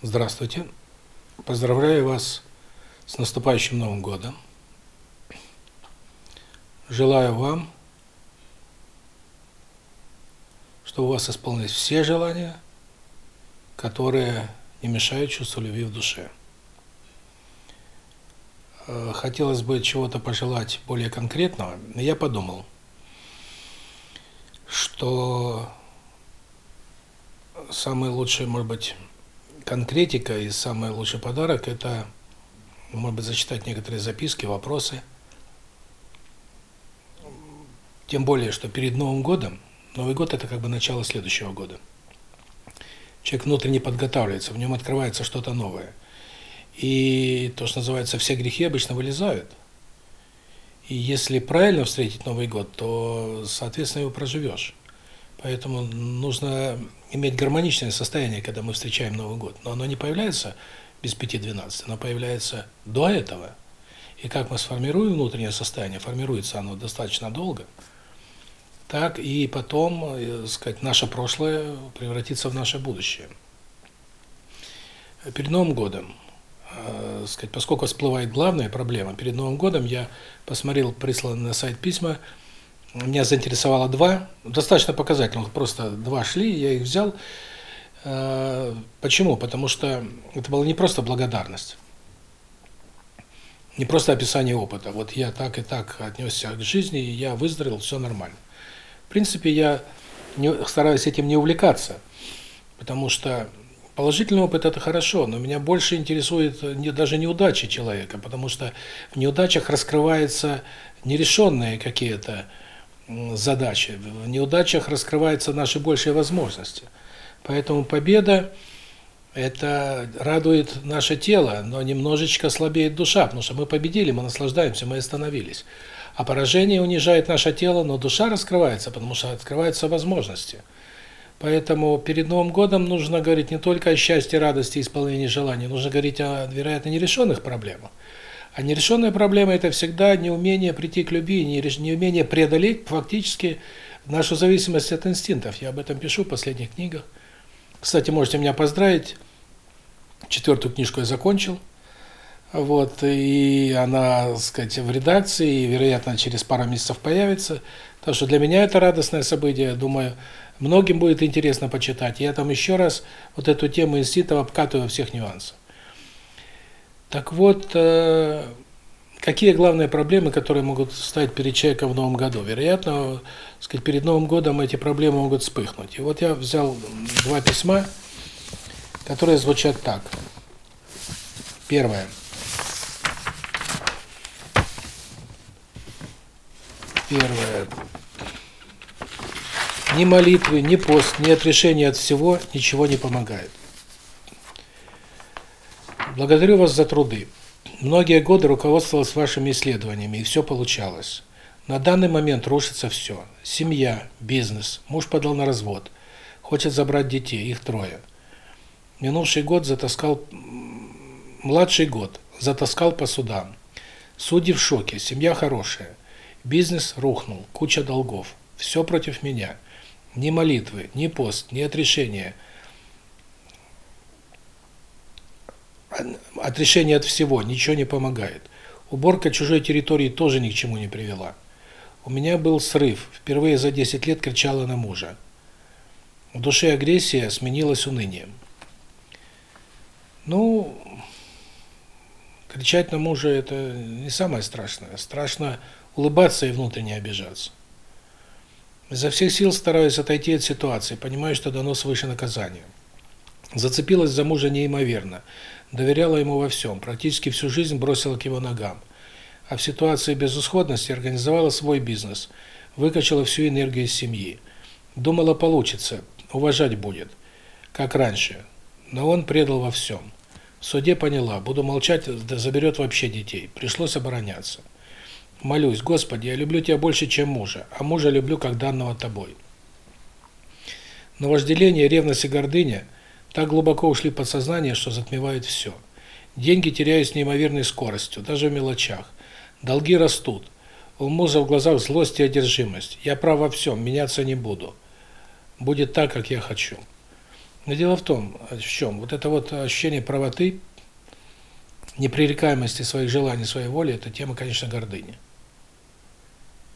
Здравствуйте. Поздравляю вас с наступающим Новым годом. Желаю вам, чтобы у вас исполнились все желания, которые не мешают чувству любви в душе. Э, хотелось бы чего-то пожелать более конкретного, но я подумал, что самый лучший, может быть, конкретика и самый лучший подарок это может быть зачитать некоторые записки, вопросы. Тем более, что перед Новым годом, Новый год это как бы начало следующего года. Человек внутренне подготавливается, в нем открывается что-то новое. И то, что называется, все грехи обычно вылезают. И если правильно встретить Новый год, то, соответственно, его проживешь. Поэтому нужно иметь гармоничное состояние, когда мы встречаем Новый год. Но оно не появляется без 5-12, оно появляется до этого. И как мы сформируем внутреннее состояние, формируется оно достаточно долго, так и потом, э, сказать, наше прошлое превратится в наше будущее. Перед Новым годом, э, сказать, поскольку всплывает главная проблема, перед Новым годом я посмотрел присланные на сайт письма, меня заинтересовало два, достаточно показательных, просто два шли, я их взял. Э, почему? Потому что это была не просто благодарность, не просто описание опыта. Вот я так и так отнесся к жизни, и я выздоровел, все нормально. В принципе, я не, стараюсь этим не увлекаться, потому что положительный опыт – это хорошо, но меня больше интересует не, даже неудачи человека, потому что в неудачах раскрываются нерешенные какие-то задачи. В неудачах раскрываются наши большие возможности. Поэтому победа это радует наше тело, но немножечко слабеет душа, потому что мы победили, мы наслаждаемся, мы остановились. А поражение унижает наше тело, но душа раскрывается, потому что открываются возможности. Поэтому перед Новым годом нужно говорить не только о счастье, радости, исполнении желаний, нужно говорить о, вероятно, нерешенных проблемах. А нерешенная проблема – это всегда неумение прийти к любви, неумение преодолеть фактически нашу зависимость от инстинктов. Я об этом пишу в последних книгах. Кстати, можете меня поздравить. Четвертую книжку я закончил. Вот, и она, так сказать, в редакции, и, вероятно, через пару месяцев появится. Так что для меня это радостное событие. Думаю, многим будет интересно почитать. Я там еще раз вот эту тему инстинктов обкатываю всех нюансах. Так вот, э, какие главные проблемы, которые могут стоять перед человеком в новом году? Вероятно, сказать, перед Новым годом эти проблемы могут вспыхнуть. И вот я взял два письма, которые звучат так. Первое. Первое. Ни молитвы, ни пост, ни отрешение от всего ничего не помогает. Благодарю вас за труды. Многие годы руководствовалась вашими исследованиями, и все получалось. На данный момент рушится все. Семья, бизнес, муж подал на развод, хочет забрать детей, их трое. Минувший год затаскал младший год затаскал по судам. Судьи в шоке, семья хорошая. Бизнес рухнул, куча долгов. Все против меня. Ни молитвы, ни пост, ни отрешения – отрешение от всего, ничего не помогает. Уборка чужой территории тоже ни к чему не привела. У меня был срыв. Впервые за 10 лет кричала на мужа. В душе агрессия сменилась унынием. Ну, кричать на мужа это не самое страшное. Страшно улыбаться и внутренне обижаться. Изо всех сил стараюсь отойти от ситуации, понимаю, что дано свыше наказания. Зацепилась за мужа неимоверно доверяла ему во всем, практически всю жизнь бросила к его ногам. А в ситуации безысходности организовала свой бизнес, выкачала всю энергию из семьи. Думала, получится, уважать будет, как раньше. Но он предал во всем. В суде поняла, буду молчать, да заберет вообще детей. Пришлось обороняться. Молюсь, Господи, я люблю тебя больше, чем мужа, а мужа люблю как данного тобой. Но вожделение, ревность и гордыня – так глубоко ушли подсознание, что затмевают все. Деньги теряют с неимоверной скоростью, даже в мелочах. Долги растут. У мужа в глазах злость и одержимость. Я прав во всем, меняться не буду. Будет так, как я хочу. Но дело в том, в чем? Вот это вот ощущение правоты, непререкаемости своих желаний, своей воли, это тема, конечно, гордыни.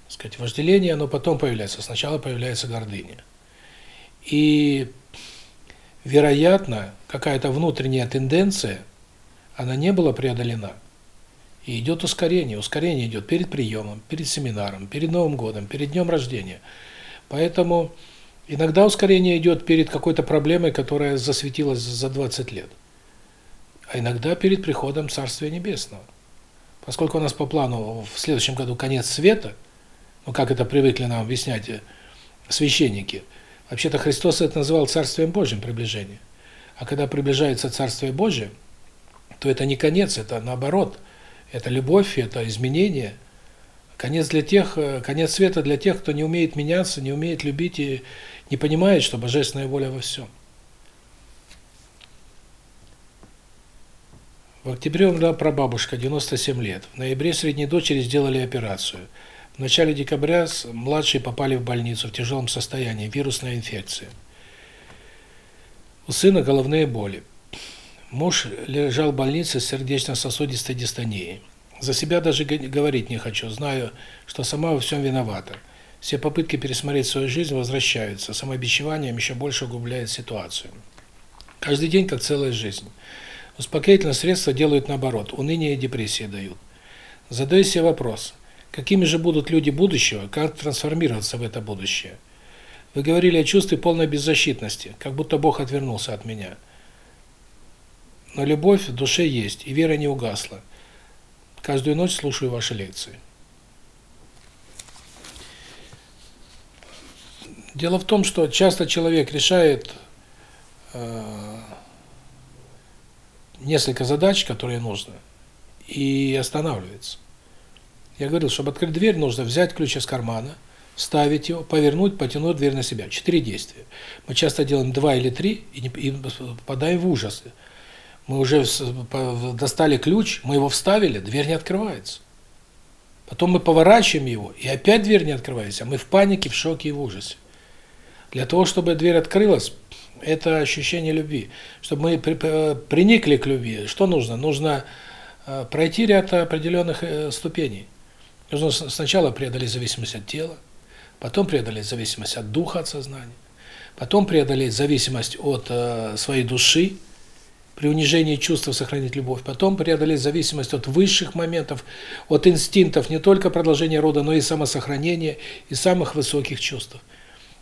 Сказать, вожделение, оно потом появляется, сначала появляется гордыня. И, вероятно, какая-то внутренняя тенденция, она не была преодолена. И идет ускорение. Ускорение идет перед приемом, перед семинаром, перед Новым годом, перед днем рождения. Поэтому иногда ускорение идет перед какой-то проблемой, которая засветилась за 20 лет. А иногда перед приходом Царствия Небесного. Поскольку у нас по плану в следующем году конец света, ну как это привыкли нам объяснять э, священники, вообще-то Христос это называл Царствием Божьим приближение. А когда приближается Царствие Божие, то это не конец, это наоборот – это любовь, это изменение. Конец для тех, э, конец света для тех, кто не умеет меняться, не умеет любить и не понимает, что божественная воля во всем. В октябре умерла прабабушка, 97 лет. В ноябре средней дочери сделали операцию. В начале декабря младшие попали в больницу в тяжелом состоянии, вирусная инфекция. У сына головные боли. Муж лежал в больнице с сердечно-сосудистой дистонией. За себя даже говорить не хочу, знаю, что сама во всем виновата. Все попытки пересмотреть свою жизнь возвращаются, самообещеванием еще больше углубляет ситуацию. Каждый день как целая жизнь. Успокоительные средства делают наоборот, уныние и депрессия дают. Задаю себе вопрос, какими же будут люди будущего, как трансформироваться в это будущее? Вы говорили о чувстве полной беззащитности, как будто Бог отвернулся от меня – но любовь в душе есть, и вера не угасла. Каждую ночь слушаю ваши лекции. Дело в том, что часто человек решает э, несколько задач, которые нужно, и останавливается. Я говорил, чтобы открыть дверь, нужно взять ключ из кармана, вставить его, повернуть, потянуть дверь на себя. Четыре действия. Мы часто делаем два или три и, не, и попадаем в ужас. Мы уже достали ключ, мы его вставили, дверь не открывается. Потом мы поворачиваем его, и опять дверь не открывается. Мы в панике, в шоке и в ужасе. Для того, чтобы дверь открылась, это ощущение любви. Чтобы мы приникли к любви, что нужно? Нужно э, пройти ряд определенных э, ступеней. Нужно сначала преодолеть зависимость от тела, потом преодолеть зависимость от духа, от сознания, потом преодолеть зависимость от э, своей души, при унижении чувств сохранить любовь, потом преодолеть зависимость от высших моментов, от инстинктов не только продолжения рода, но и самосохранения, и самых высоких чувств.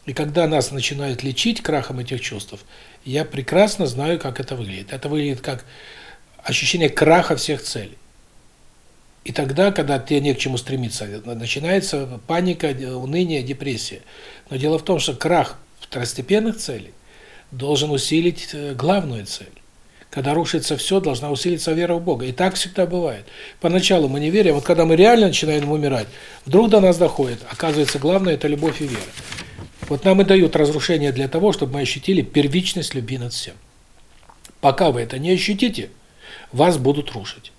И когда нас начинают лечить крахом этих чувств, я прекрасно знаю, как это выглядит. Это выглядит как ощущение краха всех целей. И тогда, когда тебе не к чему стремиться, начинается паника, уныние, депрессия. Но дело в том, что крах второстепенных целей должен усилить э, главную цель. Когда рушится все, должна усилиться вера в Бога. И так всегда бывает. Поначалу мы не верим, вот когда мы реально начинаем умирать, вдруг до нас доходит. Оказывается, главное – это любовь и вера. Вот нам и дают разрушение для того, чтобы мы ощутили первичность любви над всем. Пока вы это не ощутите, вас будут рушить.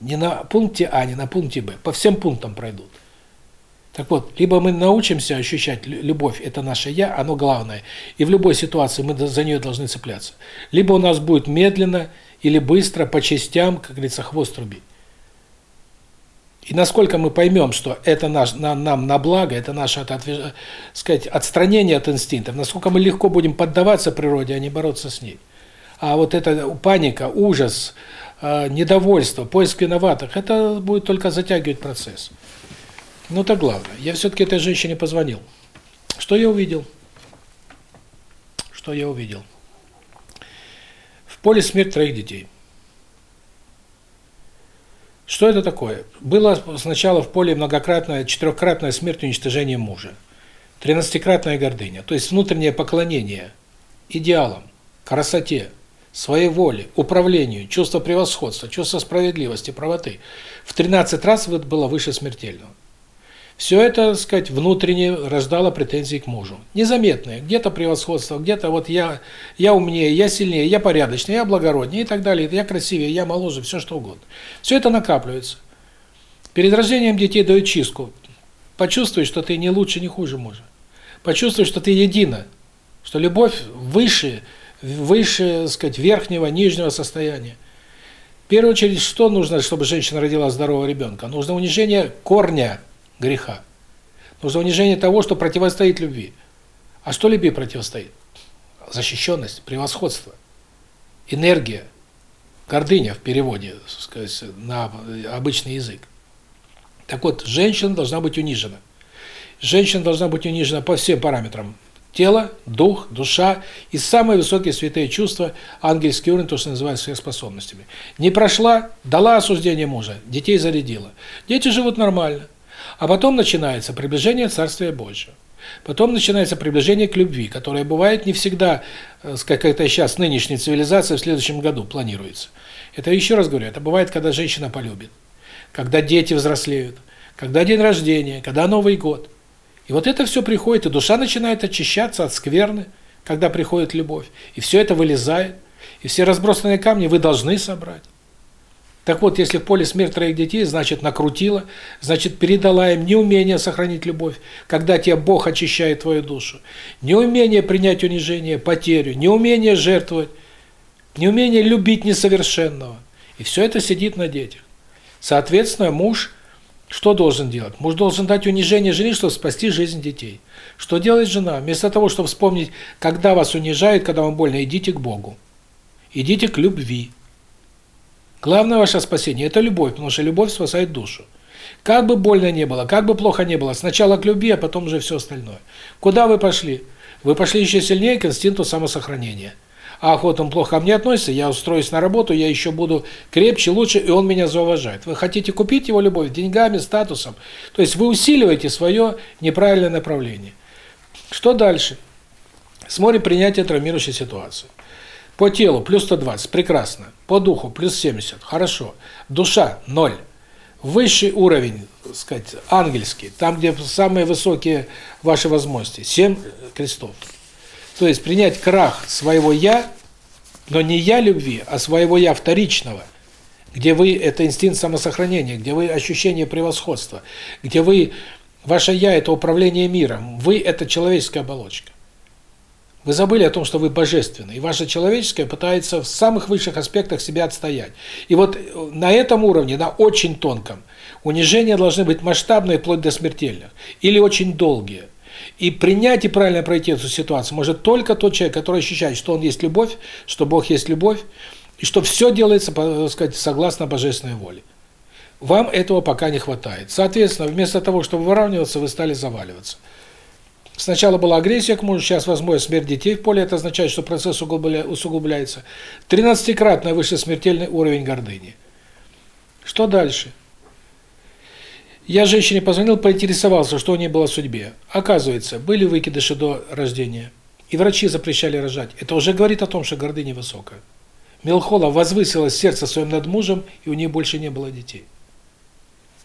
Не на пункте А, не на пункте Б. По всем пунктам пройдут. Так вот, либо мы научимся ощущать любовь, это наше «я», оно главное, и в любой ситуации мы за нее должны цепляться. Либо у нас будет медленно или быстро, по частям, как говорится, хвост рубить. И насколько мы поймем, что это наш, на, нам на благо, это наше от, от, сказать, отстранение от инстинктов, насколько мы легко будем поддаваться природе, а не бороться с ней. А вот эта паника, ужас, недовольство, поиск виноватых, это будет только затягивать процесс. Ну, это главное. Я все-таки этой женщине позвонил. Что я увидел? Что я увидел? В поле смерть троих детей. Что это такое? Было сначала в поле многократная, четырехкратная смерть уничтожения мужа. Тринадцатикратная гордыня. То есть внутреннее поклонение идеалам, красоте, своей воле, управлению, чувство превосходства, чувство справедливости, правоты. В 13 раз было выше смертельного. Все это, так сказать, внутренне рождало претензии к мужу. Незаметные, где-то превосходство, где-то вот я я умнее, я сильнее, я порядочнее, я благороднее и так далее, я красивее, я моложе, все что угодно. Все это накапливается. Перед рождением детей дают чистку. Почувствуй, что ты не лучше, не хуже мужа. Почувствуй, что ты едина Что любовь выше, выше, так сказать, верхнего, нижнего состояния. В первую очередь, что нужно, чтобы женщина родила здорового ребенка? Нужно унижение корня греха. Нужно унижение того, что противостоит любви. А что любви противостоит? Защищенность, превосходство, энергия, гордыня в переводе, сказать, на обычный язык. Так вот, женщина должна быть унижена. Женщина должна быть унижена по всем параметрам. Тело, дух, душа и самые высокие святые чувства, ангельский уровень, то, что называют сверхспособностями. Не прошла, дала осуждение мужа, детей зарядила. Дети живут нормально. А потом начинается приближение Царствия Божьего. Потом начинается приближение к любви, которое бывает не всегда, э, как это сейчас нынешняя цивилизация в следующем году планируется. Это еще раз говорю, это бывает, когда женщина полюбит, когда дети взрослеют, когда день рождения, когда Новый год. И вот это все приходит, и душа начинает очищаться от скверны, когда приходит любовь. И все это вылезает, и все разбросанные камни вы должны собрать. Так вот, если в поле смерть троих детей, значит накрутила, значит передала им неумение сохранить любовь, когда тебя Бог очищает твою душу, неумение принять унижение, потерю, неумение жертвовать, неумение любить несовершенного. И все это сидит на детях. Соответственно, муж что должен делать? Муж должен дать унижение жене, чтобы спасти жизнь детей. Что делает жена? Вместо того, чтобы вспомнить, когда вас унижают, когда вам больно, идите к Богу. Идите к любви. Главное ваше спасение – это любовь, потому что любовь спасает душу. Как бы больно не было, как бы плохо не было, сначала к любви, а потом уже все остальное. Куда вы пошли? Вы пошли еще сильнее к инстинкту самосохранения – ах, вот он плохо ко мне относится, я устроюсь на работу, я еще буду крепче, лучше, и он меня зауважает. Вы хотите купить его любовь деньгами, статусом. То есть вы усиливаете свое неправильное направление. Что дальше? Смотрим принятие травмирующей ситуации. По телу плюс 120, прекрасно. По духу плюс 70, хорошо. Душа – 0. Высший уровень, сказать, ангельский, там, где самые высокие ваши возможности, 7 крестов. То есть принять крах своего «я», но не «я» любви, а своего «я» вторичного, где вы – это инстинкт самосохранения, где вы – ощущение превосходства, где вы – ваше «я» – это управление миром, вы – это человеческая оболочка. Вы забыли о том, что вы божественны, и ваше человеческое пытается в самых высших аспектах себя отстоять. И вот э, на этом уровне, на очень тонком, унижения должны быть масштабные, вплоть до смертельных, или очень долгие – и принять и правильно пройти эту ситуацию может только тот человек, который ощущает, что он есть любовь, что Бог есть любовь, и что все делается, так сказать, согласно божественной воле. Вам этого пока не хватает. Соответственно, вместо того, чтобы выравниваться, вы стали заваливаться. Сначала была агрессия к мужу, сейчас возможно смерть детей в поле, это означает, что процесс усугубляется. Тринадцатикратный выше смертельный уровень гордыни. Что дальше? Я женщине позвонил, поинтересовался, что у нее было в судьбе. Оказывается, были выкидыши до рождения. И врачи запрещали рожать. Это уже говорит о том, что гордыня высокая. Мелхола возвысилась сердце своим над мужем, и у нее больше не было детей.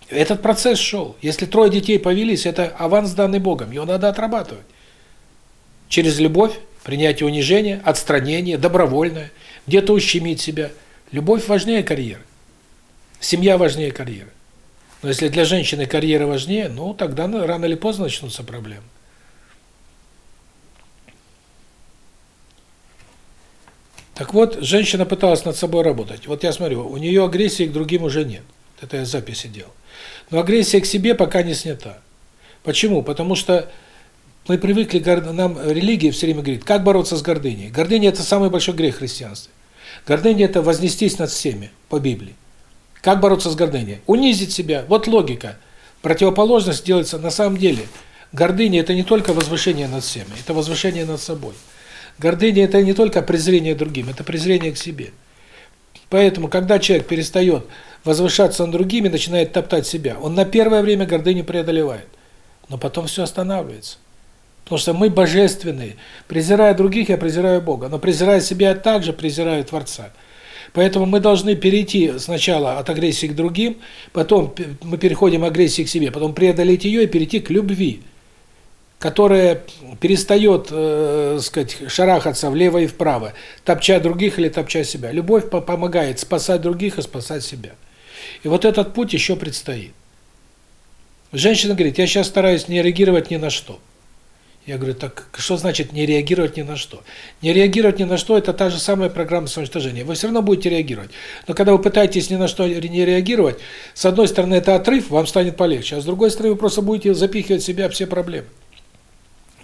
Этот процесс шел. Если трое детей повелись, это аванс данный Богом, его надо отрабатывать. Через любовь, принятие унижения, отстранение, добровольное, где-то ущемить себя. Любовь важнее карьеры. Семья важнее карьеры. Но если для женщины карьера важнее, ну тогда рано или поздно начнутся проблемы. Так вот, женщина пыталась над собой работать. Вот я смотрю, у нее агрессии к другим уже нет. Это я записи делал. Но агрессия к себе пока не снята. Почему? Потому что мы привыкли, нам религия все время говорит, как бороться с гордыней. Гордыня – это самый большой грех христианства. Гордыня – это вознестись над всеми, по Библии. Как бороться с гордыней? Унизить себя. Вот логика. Противоположность делается на самом деле. Гордыня – это не только возвышение над всеми, это возвышение над собой. Гордыня – это не только презрение другим, это презрение к себе. Поэтому, когда человек перестает возвышаться над другими, начинает топтать себя, он на первое время гордыню преодолевает. Но потом все останавливается. Потому что мы божественные. Презирая других, я презираю Бога. Но презирая себя, я также презираю Творца. Поэтому мы должны перейти сначала от агрессии к другим, потом мы переходим агрессии к себе, потом преодолеть ее и перейти к любви, которая перестает, э, сказать, шарахаться влево и вправо, топча других или топча себя. Любовь помогает спасать других и спасать себя. И вот этот путь еще предстоит. Женщина говорит, я сейчас стараюсь не реагировать ни на что. Я говорю, так что значит не реагировать ни на что? Не реагировать ни на что – это та же самая программа самоуничтожения. Вы все равно будете реагировать. Но когда вы пытаетесь ни на что не реагировать, с одной стороны, это отрыв, вам станет полегче, а с другой стороны, вы просто будете запихивать в себя все проблемы.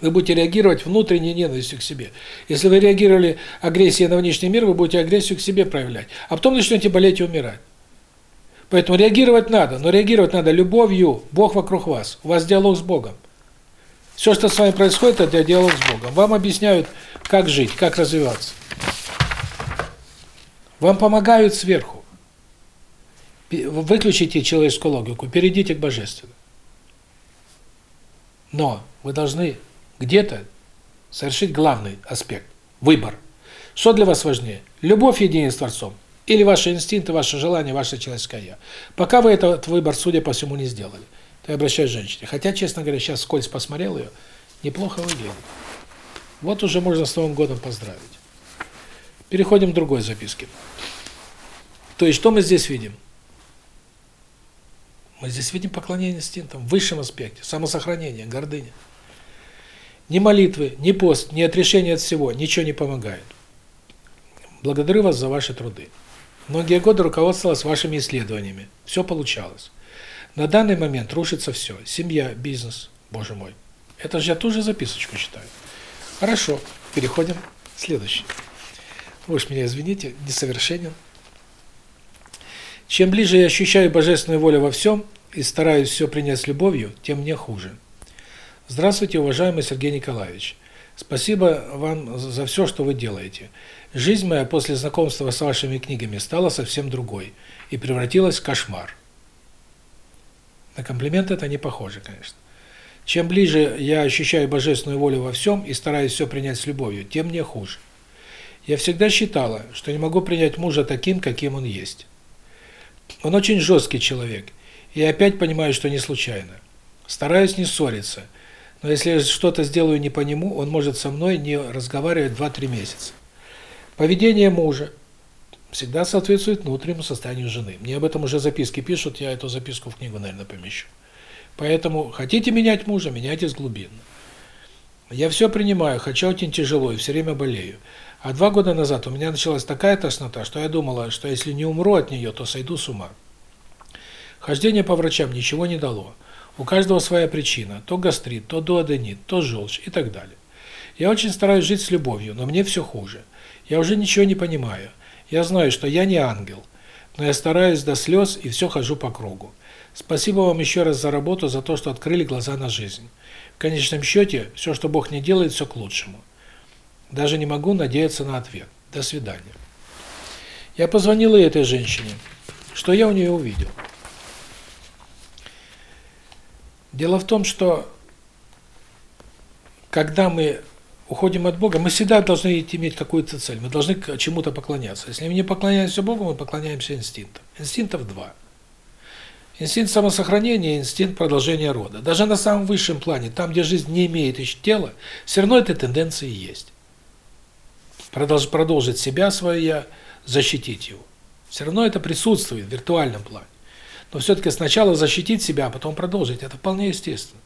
Вы будете реагировать внутренней ненавистью к себе. Если вы реагировали агрессией на внешний мир, вы будете агрессию к себе проявлять. А потом начнете болеть и умирать. Поэтому реагировать надо, но реагировать надо любовью. Бог вокруг вас. У вас диалог с Богом. Все, что с вами происходит, это диалог с Богом. Вам объясняют, как жить, как развиваться. Вам помогают сверху. Выключите человеческую логику, перейдите к божественному. Но вы должны где-то совершить главный аспект – выбор. Что для вас важнее? Любовь единения с Творцом или ваши инстинкты, ваши желания, ваше человеческое «я»? Пока вы этот выбор, судя по всему, не сделали – я обращаюсь к женщине. Хотя, честно говоря, сейчас скользь посмотрел ее, неплохо выглядит. Вот уже можно с Новым годом поздравить. Переходим к другой записке. То есть, что мы здесь видим? Мы здесь видим поклонение инстинктам в высшем аспекте, самосохранение, гордыня. Ни молитвы, ни пост, ни отрешение от всего, ничего не помогает. Благодарю вас за ваши труды. Многие годы руководствовалась вашими исследованиями. Все получалось. На данный момент рушится все. Семья, бизнес, боже мой. Это же я тоже записочку читаю. Хорошо, переходим к следующей. Вы уж меня извините, несовершенен. Чем ближе я ощущаю божественную волю во всем и стараюсь все принять с любовью, тем мне хуже. Здравствуйте, уважаемый Сергей Николаевич. Спасибо вам за все, что вы делаете. Жизнь моя после знакомства с вашими книгами стала совсем другой и превратилась в кошмар. На комплимент это не похоже, конечно. Чем ближе я ощущаю божественную волю во всем и стараюсь все принять с любовью, тем мне хуже. Я всегда считала, что не могу принять мужа таким, каким он есть. Он очень жесткий человек, и опять понимаю, что не случайно. Стараюсь не ссориться, но если что-то сделаю не по нему, он может со мной не разговаривать 2-3 месяца. Поведение мужа, всегда соответствует внутреннему состоянию жены. Мне об этом уже записки пишут, я эту записку в книгу, наверное, помещу. Поэтому хотите менять мужа, меняйте с глубин. Я все принимаю, хотя очень тяжело и все время болею. А два года назад у меня началась такая тошнота, что я думала, что если не умру от нее, то сойду с ума. Хождение по врачам ничего не дало. У каждого своя причина. То гастрит, то дуоденит, то желчь и так далее. Я очень стараюсь жить с любовью, но мне все хуже. Я уже ничего не понимаю. Я знаю, что я не ангел, но я стараюсь до слез и все хожу по кругу. Спасибо вам еще раз за работу, за то, что открыли глаза на жизнь. В конечном счете, все, что Бог не делает, все к лучшему. Даже не могу надеяться на ответ. До свидания. Я позвонила этой женщине. Что я у нее увидел? Дело в том, что когда мы уходим от Бога, мы всегда должны иметь какую-то цель, мы должны к чему-то поклоняться. Если мы не поклоняемся Богу, мы поклоняемся инстинктам. Инстинктов два. Инстинкт самосохранения инстинкт продолжения рода. Даже на самом высшем плане, там, где жизнь не имеет еще тела, все равно эта тенденция есть. Продолж, продолжить себя, свое «я», защитить его. Все равно это присутствует в виртуальном плане. Но все-таки сначала защитить себя, а потом продолжить. Это вполне естественно.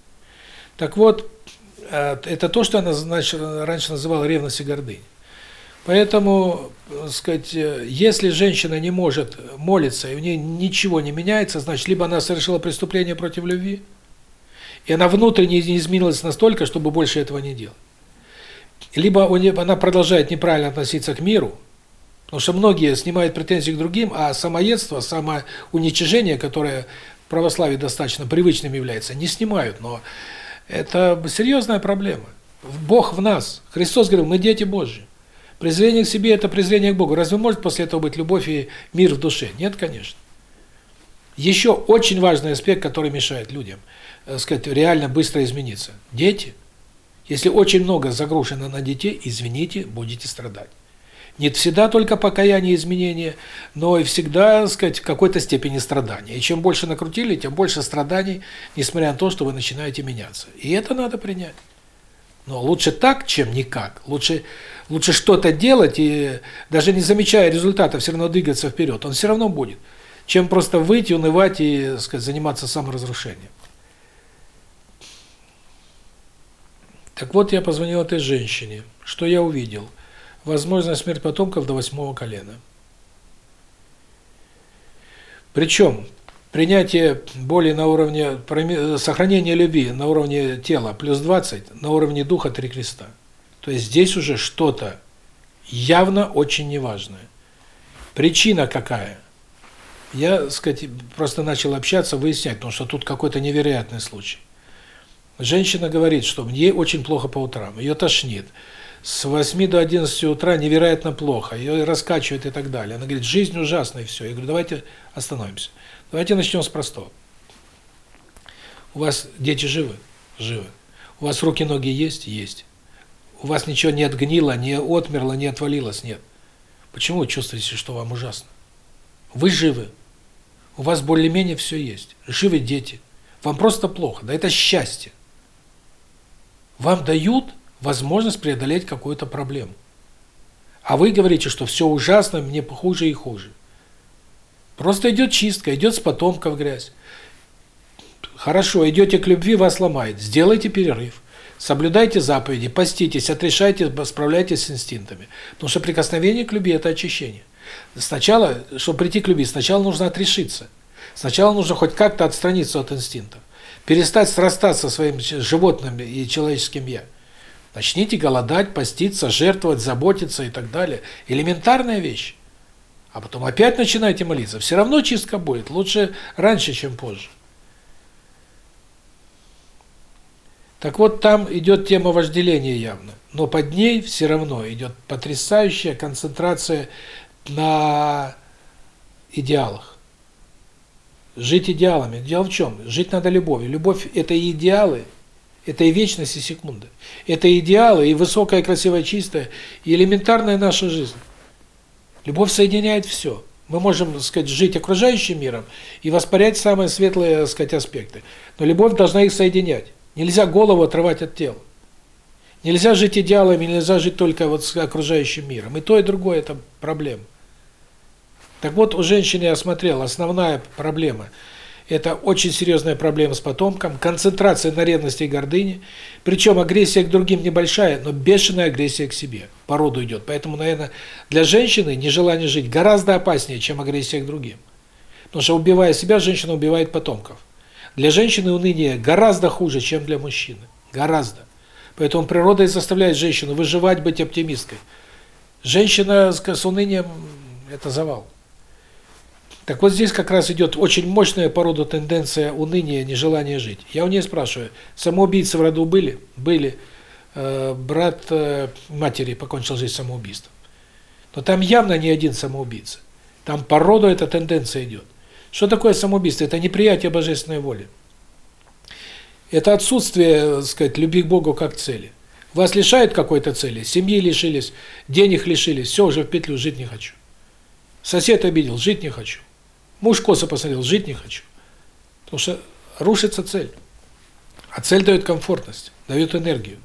Так вот, это то, что она раньше называла ревность и гордынь. Поэтому, сказать, э, если женщина не может молиться, и у нее ничего не меняется, значит, либо она совершила преступление против любви, и она внутренне не изменилась настолько, чтобы больше этого не делать. Либо она продолжает неправильно относиться к миру, потому что многие снимают претензии к другим, а самоедство, самоуничижение, которое в православии достаточно привычным является, не снимают, но это серьезная проблема. Бог в нас. Христос говорил, мы дети Божьи. Презрение к себе – это презрение к Богу. Разве может после этого быть любовь и мир в душе? Нет, конечно. Еще очень важный аспект, который мешает людям, так сказать, реально быстро измениться. Дети. Если очень много загружено на детей, извините, будете страдать. Нет всегда только покаяние, изменения, но и всегда, так сказать, в какой-то степени страдания. И чем больше накрутили, тем больше страданий, несмотря на то, что вы начинаете меняться. И это надо принять. Но лучше так, чем никак. Лучше лучше что-то делать и даже не замечая результата, все равно двигаться вперед. Он все равно будет, чем просто выйти, унывать и, сказать, заниматься саморазрушением. Так вот, я позвонил этой женщине. Что я увидел? Возможно, смерть потомков до восьмого колена. Причем, принятие боли на уровне, сохранение любви на уровне тела плюс 20, на уровне духа три креста. То есть здесь уже что-то явно очень неважное. Причина какая? Я, сказать, просто начал общаться, выяснять, потому что тут какой-то невероятный случай. Женщина говорит, что ей очень плохо по утрам, ее тошнит. С 8 до 11 утра невероятно плохо, ее раскачивает и так далее. Она говорит, жизнь ужасная и все. Я говорю, давайте остановимся. Давайте начнем с простого. У вас дети живы? Живы. У вас руки-ноги есть? Есть. У вас ничего не отгнило, не отмерло, не отвалилось? Нет. Почему вы чувствуете, что вам ужасно? Вы живы. У вас более-менее все есть. Живы дети. Вам просто плохо. Да это счастье. Вам дают возможность преодолеть какую-то проблему. А вы говорите, что все ужасно, мне хуже и хуже. Просто идет чистка, идет с потомков грязь. Хорошо, идете к любви, вас ломает. Сделайте перерыв. Соблюдайте заповеди, поститесь, отрешайте, справляйтесь с инстинктами. Потому что прикосновение к любви – это очищение. Сначала, чтобы прийти к любви, сначала нужно отрешиться. Сначала нужно хоть как-то отстраниться от инстинктов. Перестать срастаться со своим животным и человеческим «я». Начните голодать, поститься, жертвовать, заботиться и так далее. Элементарная вещь. А потом опять начинайте молиться. Все равно чистка будет. Лучше раньше, чем позже. Так вот, там идет тема вожделения явно. Но под ней все равно идет потрясающая концентрация на идеалах. Жить идеалами. Дело в чем? Жить надо любовью. Любовь – это идеалы, это и вечность, и секунда. Это идеалы, и высокая, красивая, чистая, и элементарная наша жизнь. Любовь соединяет все. Мы можем, так сказать, жить окружающим миром и воспарять самые светлые, так сказать, аспекты. Но любовь должна их соединять. Нельзя голову отрывать от тела. Нельзя жить идеалами, нельзя жить только вот с окружающим миром. И то, и другое – это проблема. Так вот, у женщины я смотрел, основная проблема – это очень серьезная проблема с потомком, концентрация на ревности и гордыне, причем агрессия к другим небольшая, но бешеная агрессия к себе, по роду идет. Поэтому, наверное, для женщины нежелание жить гораздо опаснее, чем агрессия к другим. Потому что убивая себя, женщина убивает потомков. Для женщины уныние гораздо хуже, чем для мужчины. Гораздо. Поэтому природа и заставляет женщину выживать, быть оптимисткой. Женщина с унынием – это завал. Так вот здесь как раз идет очень мощная порода тенденция уныния, нежелания жить. Я у нее спрашиваю, самоубийцы в роду были? Были. Э, брат э, матери покончил жизнь самоубийством. Но там явно не один самоубийца. Там по роду эта тенденция идет. Что такое самоубийство? Это неприятие божественной воли. Это отсутствие, так сказать, любви к Богу как цели. Вас лишают какой-то цели, семьи лишились, денег лишились, все, уже в петлю жить не хочу. Сосед обидел, жить не хочу. Муж косо посмотрел, жить не хочу. Потому что рушится цель. А цель дает комфортность, дает энергию.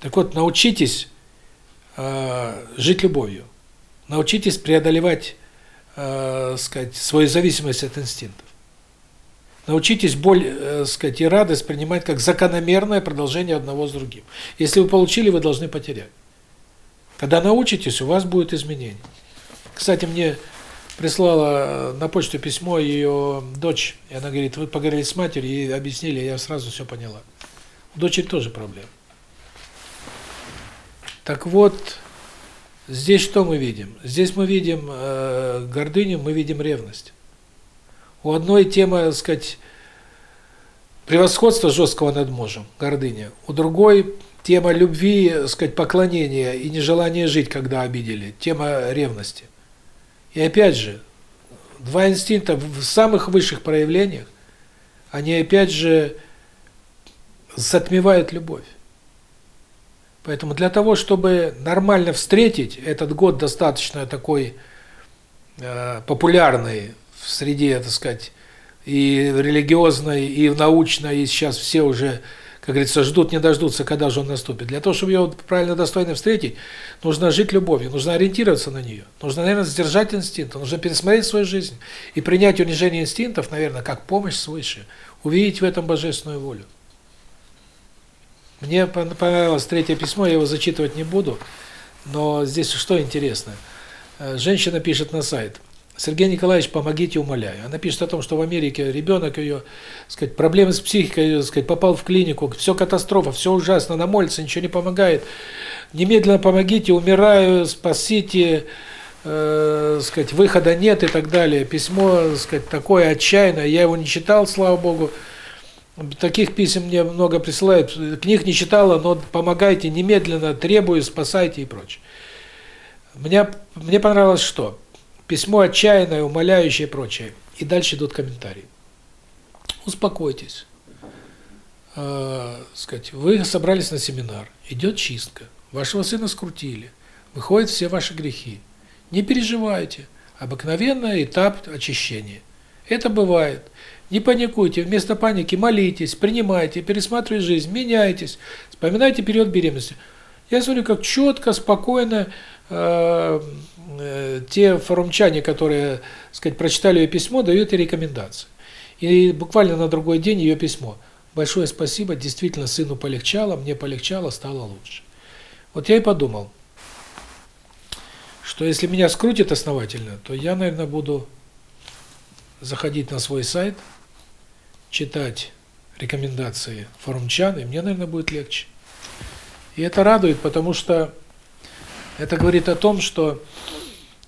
Так вот, научитесь э, жить любовью. Научитесь преодолевать, э, сказать, свою зависимость от инстинктов. Научитесь боль, э, сказать, и радость принимать как закономерное продолжение одного с другим. Если вы получили, вы должны потерять. Когда научитесь, у вас будет изменение. Кстати, мне прислала на почту письмо ее дочь, и она говорит, вы поговорили с матерью и объяснили, я сразу все поняла. У дочери тоже проблема. Так вот, здесь что мы видим? Здесь мы видим э, гордыню, мы видим ревность. У одной тема, так сказать, превосходства жесткого над мужем, гордыня. У другой тема любви, так сказать, поклонения и нежелания жить, когда обидели, тема ревности. И опять же, два инстинкта в самых высших проявлениях, они опять же затмевают любовь. Поэтому для того, чтобы нормально встретить этот год достаточно такой э, популярный в среде, так сказать, и религиозной, и научной, и сейчас все уже как говорится, ждут не дождутся, когда же он наступит. Для того, чтобы ее правильно, достойно встретить, нужно жить любовью, нужно ориентироваться на нее. Нужно, наверное, сдержать инстинкты, нужно пересмотреть свою жизнь и принять унижение инстинктов, наверное, как помощь свыше, увидеть в этом божественную волю. Мне понравилось третье письмо, я его зачитывать не буду, но здесь что интересно. Э, женщина пишет на сайт. Сергей Николаевич, помогите, умоляю. Она пишет о том, что в Америке ребенок ее, сказать, проблемы с психикой, сказать, попал в клинику, все катастрофа, все ужасно, на молится, ничего не помогает. Немедленно помогите, умираю, спасите, э, сказать, выхода нет и так далее. Письмо, сказать, такое отчаянное, я его не читал, слава богу. Таких писем мне много присылают. Книг не читала, но помогайте немедленно, требую, спасайте и прочее. Мне мне понравилось что? Письмо отчаянное, умоляющее и прочее. И дальше идут комментарии. Успокойтесь. Э, сказать, вы собрались на семинар, идет чистка. Вашего сына скрутили. Выходят все ваши грехи. Не переживайте. Обыкновенный этап очищения. Это бывает. Не паникуйте, вместо паники молитесь, принимайте, пересматривайте жизнь, меняйтесь, вспоминайте период беременности. Я смотрю, как четко, спокойно э, те форумчане, которые, сказать, прочитали ее письмо, дают ей рекомендации. И буквально на другой день ее письмо. Большое спасибо, действительно сыну полегчало, мне полегчало, стало лучше. Вот я и подумал, что если меня скрутит основательно, то я, наверное, буду заходить на свой сайт, читать рекомендации форумчан, и мне, наверное, будет легче. И это радует, потому что это говорит о том, что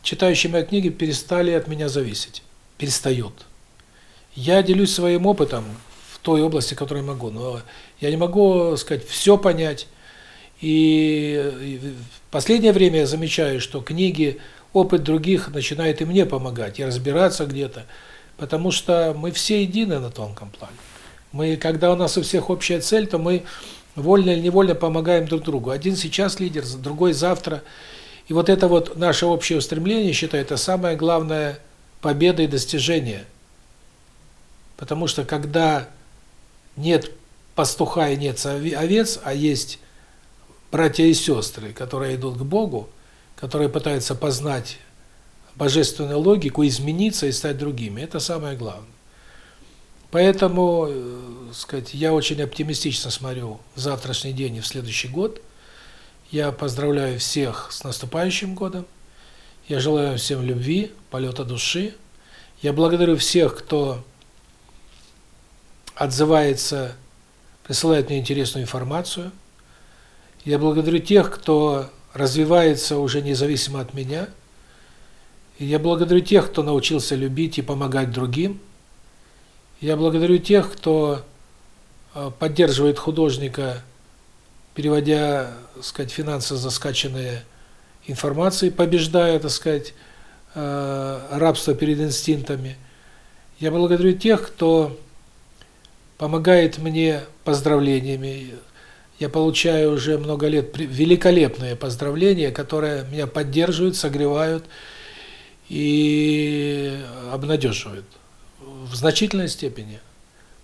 читающие мои книги перестали от меня зависеть. Перестают. Я делюсь своим опытом в той области, в которой могу, но я не могу, сказать, все понять, и в последнее время я замечаю, что книги, опыт других начинает и мне помогать, и разбираться где-то, потому что мы все едины на тонком плане. Мы, когда у нас у всех общая цель, то мы вольно или невольно помогаем друг другу. Один сейчас лидер, другой завтра. И вот это вот наше общее устремление, считаю, это самое главное победа и достижение. Потому что когда нет пастуха и нет овец, а есть братья и сестры, которые идут к Богу, которые пытаются познать божественную логику, измениться и стать другими. Это самое главное. Поэтому, э, сказать, я очень оптимистично смотрю в завтрашний день и в следующий год. Я поздравляю всех с наступающим годом. Я желаю всем любви, полета души. Я благодарю всех, кто отзывается, присылает мне интересную информацию. Я благодарю тех, кто развивается уже независимо от меня. Я благодарю тех, кто научился любить и помогать другим. Я благодарю тех, кто э, поддерживает художника, переводя, так сказать, финансово заскаченные информации, побеждая, так сказать, э, рабство перед инстинктами. Я благодарю тех, кто помогает мне поздравлениями, я получаю уже много лет великолепные поздравления, которые меня поддерживают, согревают и обнадеживают в значительной степени.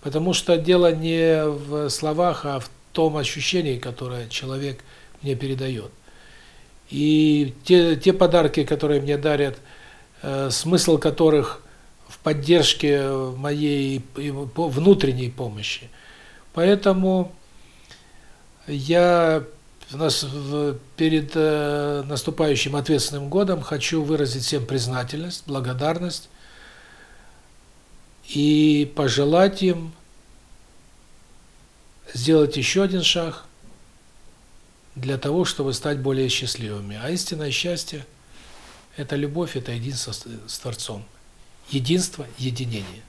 Потому что дело не в словах, а в том ощущении, которое человек мне передает. И те те подарки, которые мне дарят, э, смысл которых в поддержке моей внутренней помощи. Поэтому я у нас перед э, наступающим ответственным годом хочу выразить всем признательность, благодарность и пожелать им сделать еще один шаг для того, чтобы стать более счастливыми. А истинное счастье – это любовь, это единство с Творцом. Единство, единение.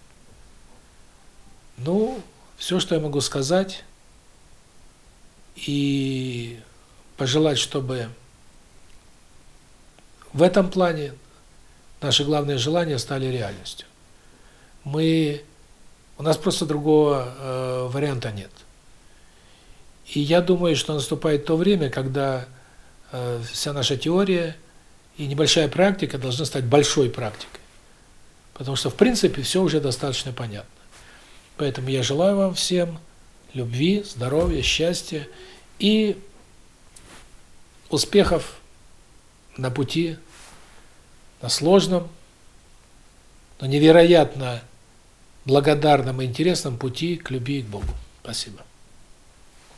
Ну, все, что я могу сказать – и пожелать, чтобы в этом плане наши главные желания стали реальностью. Мы у нас просто другого э, варианта нет. И я думаю, что наступает то время, когда э, вся наша теория и небольшая практика должны стать большой практикой. Потому что, в принципе, все уже достаточно понятно. Поэтому я желаю вам всем любви, здоровья, счастья и успехов на пути, на сложном, но невероятно благодарном и интересном пути к любви и к Богу. Спасибо.